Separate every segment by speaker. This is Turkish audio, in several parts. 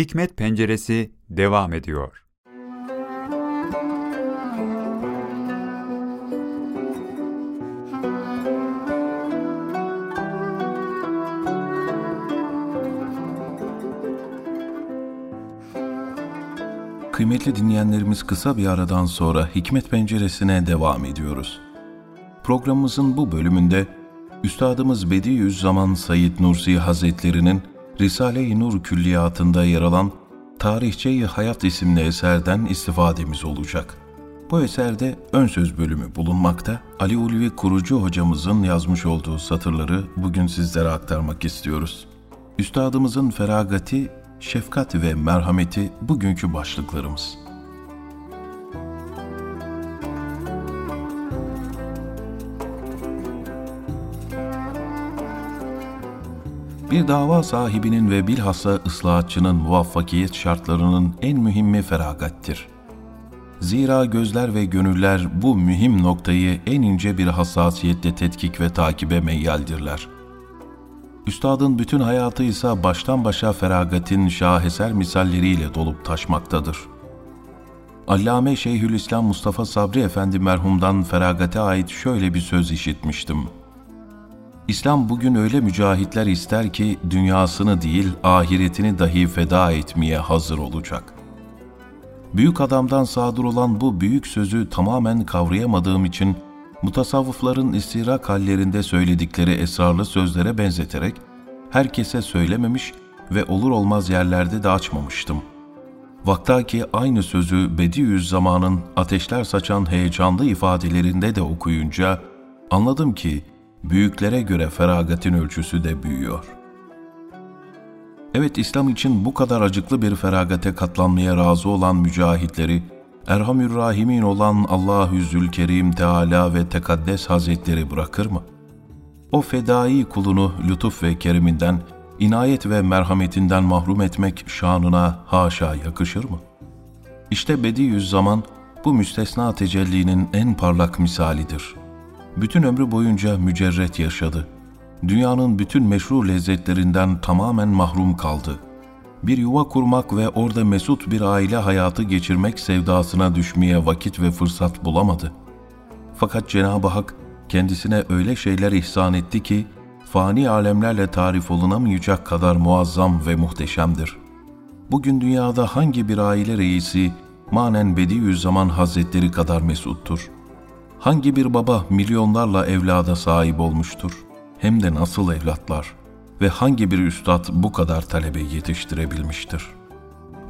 Speaker 1: Hikmet Penceresi devam ediyor.
Speaker 2: Kıymetli dinleyenlerimiz kısa bir aradan sonra Hikmet Penceresi'ne devam ediyoruz. Programımızın bu bölümünde Üstadımız Bediüzzaman Said Nursi Hazretleri'nin Risale-i Nur külliyatında yer alan Tarihçe-i Hayat isimli eserden istifademiz olacak. Bu eserde ön söz bölümü bulunmakta. Ali Ulvi Kurucu hocamızın yazmış olduğu satırları bugün sizlere aktarmak istiyoruz. Üstadımızın feragati, şefkat ve merhameti bugünkü başlıklarımız. Bir dava sahibinin ve bilhassa ıslahatçının muvaffakiyet şartlarının en mühimi feragattir. Zira gözler ve gönüller bu mühim noktayı en ince bir hassasiyetle tetkik ve takibe meyyaldirler. Üstadın bütün hayatı ise baştan başa feragatin şaheser misalleriyle dolup taşmaktadır. Allame Şeyhülislam Mustafa Sabri Efendi merhumdan feragate ait şöyle bir söz işitmiştim.'' İslam bugün öyle mücahitler ister ki dünyasını değil ahiretini dahi feda etmeye hazır olacak. Büyük adamdan sadır olan bu büyük sözü tamamen kavrayamadığım için mutasavvıfların istirak hallerinde söyledikleri esrarlı sözlere benzeterek herkese söylememiş ve olur olmaz yerlerde de açmamıştım. Vaktaki aynı sözü Bediüzzaman'ın ateşler saçan heyecanlı ifadelerinde de okuyunca anladım ki büyüklere göre feragatin ölçüsü de büyüyor. Evet İslam için bu kadar acıklı bir feragate katlanmaya razı olan mücahitleri, Erhamür Rahimin olan Allahü Zülkerim Teala ve Tekaddes Hazretleri bırakır mı? O fedai kulunu lütuf ve keriminden, inayet ve merhametinden mahrum etmek şanına haşa yakışır mı? İşte Bediüzzaman bu müstesna tecellinin en parlak misalidir.'' Bütün ömrü boyunca mücerret yaşadı. Dünyanın bütün meşru lezzetlerinden tamamen mahrum kaldı. Bir yuva kurmak ve orada mesut bir aile hayatı geçirmek sevdasına düşmeye vakit ve fırsat bulamadı. Fakat Cenab-ı Hak kendisine öyle şeyler ihsan etti ki, fani alemlerle tarif olunamayacak kadar muazzam ve muhteşemdir. Bugün dünyada hangi bir aile reisi manen Bediüzzaman Hazretleri kadar mesuttur?'' Hangi bir baba milyonlarla evlada sahip olmuştur? Hem de nasıl evlatlar? Ve hangi bir üstad bu kadar talebe yetiştirebilmiştir?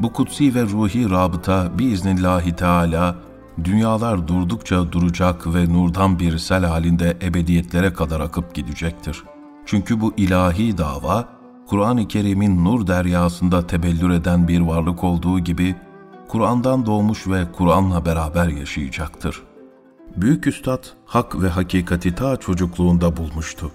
Speaker 2: Bu kutsi ve ruhi rabıta biiznillahü teala dünyalar durdukça duracak ve nurdan bir sel halinde ebediyetlere kadar akıp gidecektir. Çünkü bu ilahi dava, Kur'an-ı Kerim'in nur deryasında tebellür eden bir varlık olduğu gibi, Kur'an'dan doğmuş ve Kur'an'la beraber yaşayacaktır.'' Büyük Üstad hak ve hakikati ta çocukluğunda bulmuştu.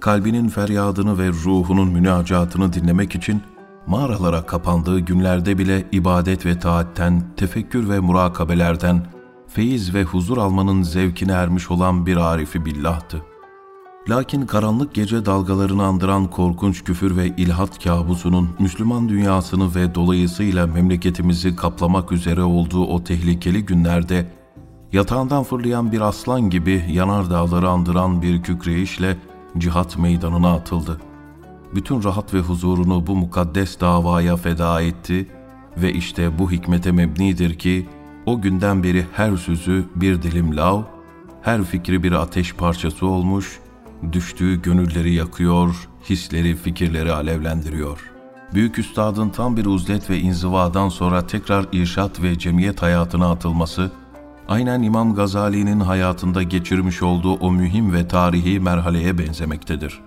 Speaker 2: Kalbinin feryadını ve ruhunun münacatını dinlemek için mağaralara kapandığı günlerde bile ibadet ve taatten, tefekkür ve murakabelerden, feyiz ve huzur almanın zevkine ermiş olan bir arifi billahtı. Lakin karanlık gece dalgalarını andıran korkunç küfür ve ilhat kabusunun Müslüman dünyasını ve dolayısıyla memleketimizi kaplamak üzere olduğu o tehlikeli günlerde Yatağından fırlayan bir aslan gibi yanar dağları andıran bir kükreyişle cihat meydanına atıldı. Bütün rahat ve huzurunu bu mukaddes davaya feda etti ve işte bu hikmete mebnidir ki o günden beri her sözü bir dilim lav, her fikri bir ateş parçası olmuş, düştüğü gönülleri yakıyor, hisleri, fikirleri alevlendiriyor. Büyük Üstad'ın tam bir uzlet ve inzivadan sonra tekrar irşat ve cemiyet hayatına atılması, aynen İmam Gazali'nin hayatında geçirmiş olduğu o mühim ve tarihi merhaleye benzemektedir.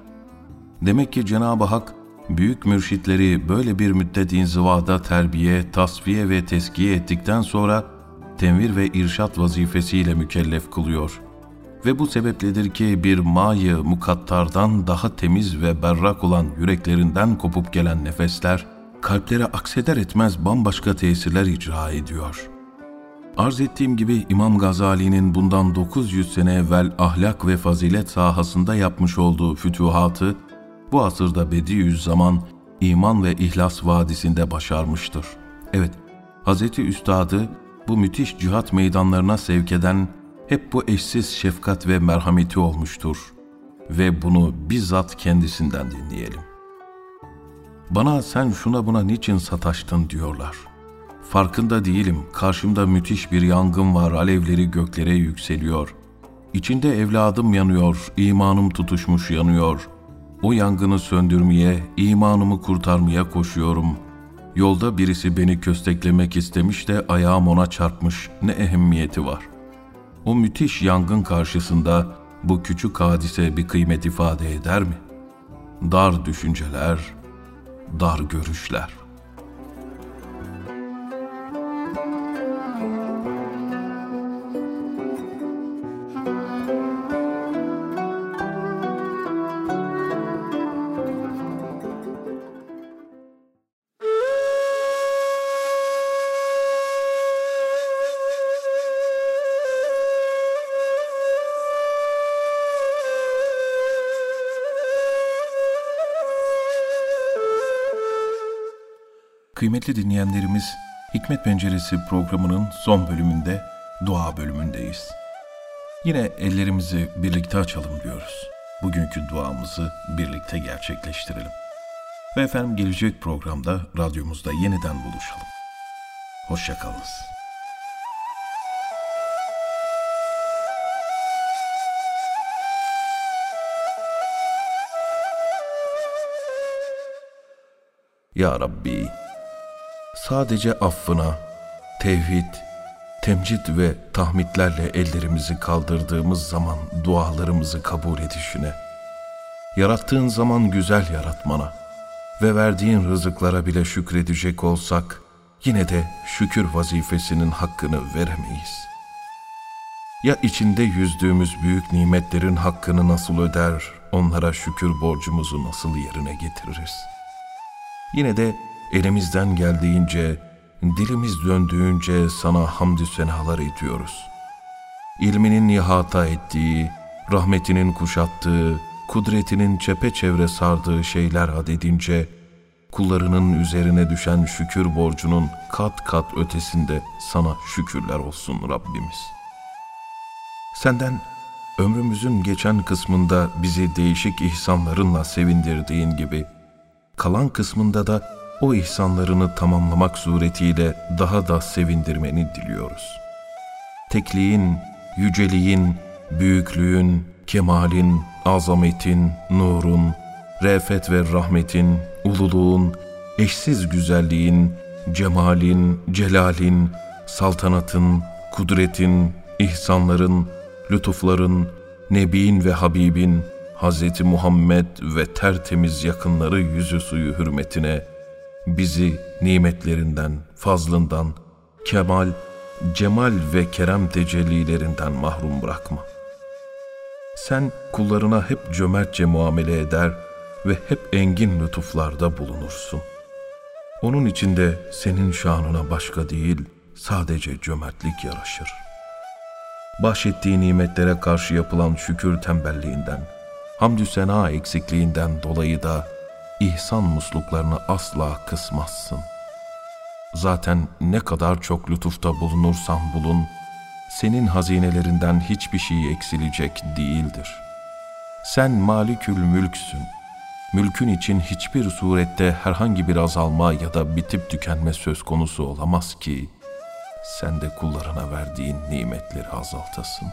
Speaker 2: Demek ki Cenab-ı Hak, büyük mürşitleri böyle bir müddet inzivada terbiye, tasfiye ve teskiye ettikten sonra tenvir ve irşat vazifesiyle mükellef kılıyor. Ve bu sebepledir ki bir mayı mukattardan daha temiz ve berrak olan yüreklerinden kopup gelen nefesler, kalplere akseder etmez bambaşka tesirler icra ediyor.'' Arz ettiğim gibi İmam Gazali'nin bundan 900 sene evvel ahlak ve fazilet sahasında yapmış olduğu fütühatı, bu asırda Bediüzzaman iman ve ihlas vadisinde başarmıştır. Evet, Hz. Üstad'ı bu müthiş cihat meydanlarına sevk eden hep bu eşsiz şefkat ve merhameti olmuştur. Ve bunu bizzat kendisinden dinleyelim. Bana sen şuna buna niçin sataştın diyorlar. Farkında değilim, karşımda müthiş bir yangın var, alevleri göklere yükseliyor. İçinde evladım yanıyor, imanım tutuşmuş yanıyor. O yangını söndürmeye, imanımı kurtarmaya koşuyorum. Yolda birisi beni kösteklemek istemiş de ayağım ona çarpmış, ne ehemmiyeti var. O müthiş yangın karşısında bu küçük hadise bir kıymet ifade eder mi? Dar düşünceler, dar görüşler. Kıymetli dinleyenlerimiz, Hikmet Penceresi programının son bölümünde, dua bölümündeyiz. Yine ellerimizi birlikte açalım diyoruz. Bugünkü duamızı birlikte gerçekleştirelim. Ve efendim gelecek programda radyomuzda yeniden buluşalım. Hoşçakalınız. Ya Rabbi, sadece affına, tevhid, temcid ve tahmidlerle ellerimizi kaldırdığımız zaman dualarımızı kabul edişine, yarattığın zaman güzel yaratmana ve verdiğin rızıklara bile şükredecek olsak, yine de şükür vazifesinin hakkını veremeyiz. Ya içinde yüzdüğümüz büyük nimetlerin hakkını nasıl öder, onlara şükür borcumuzu nasıl yerine getiririz? Yine de elimizden geldiğince, dilimiz döndüğünce sana hamdü senalar ediyoruz. İlminin ihata ettiği, rahmetinin kuşattığı, kudretinin çepeçevre sardığı şeyler adedince, kullarının üzerine düşen şükür borcunun kat kat ötesinde sana şükürler olsun Rabbimiz. Senden ömrümüzün geçen kısmında bizi değişik ihsanlarınla sevindirdiğin gibi, kalan kısmında da o ihsanlarını tamamlamak suretiyle daha da sevindirmeni diliyoruz. Tekliğin, yüceliğin, büyüklüğün, kemalin, azametin, nurun, refet ve rahmetin, ululuğun, eşsiz güzelliğin, cemalin, celalin, saltanatın, kudretin, ihsanların, lütufların, Nebin ve Habibin, Hz. Muhammed ve tertemiz yakınları yüzü suyu hürmetine bizi nimetlerinden, fazlından, kemal, cemal ve kerem tecellilerinden mahrum bırakma. Sen kullarına hep cömertçe muamele eder ve hep engin lütuflarda bulunursun. Onun içinde senin şanına başka değil, sadece cömertlik yaraşır. Bahşettiği nimetlere karşı yapılan şükür tembelliğinden, hamdü sena eksikliğinden dolayı da ihsan musluklarını asla kısmazsın. Zaten ne kadar çok lütufta bulunursan bulun, senin hazinelerinden hiçbir şey eksilecek değildir. Sen malikül mülksün. Mülkün için hiçbir surette herhangi bir azalma ya da bitip tükenme söz konusu olamaz ki, sen de kullarına verdiğin nimetleri azaltasın.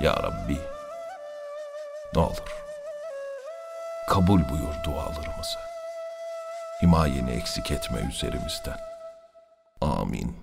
Speaker 2: Ya Rabbi, ne olur, kabul buyur dualarımızı. Himayeni eksik etme üzerimizden. Amin.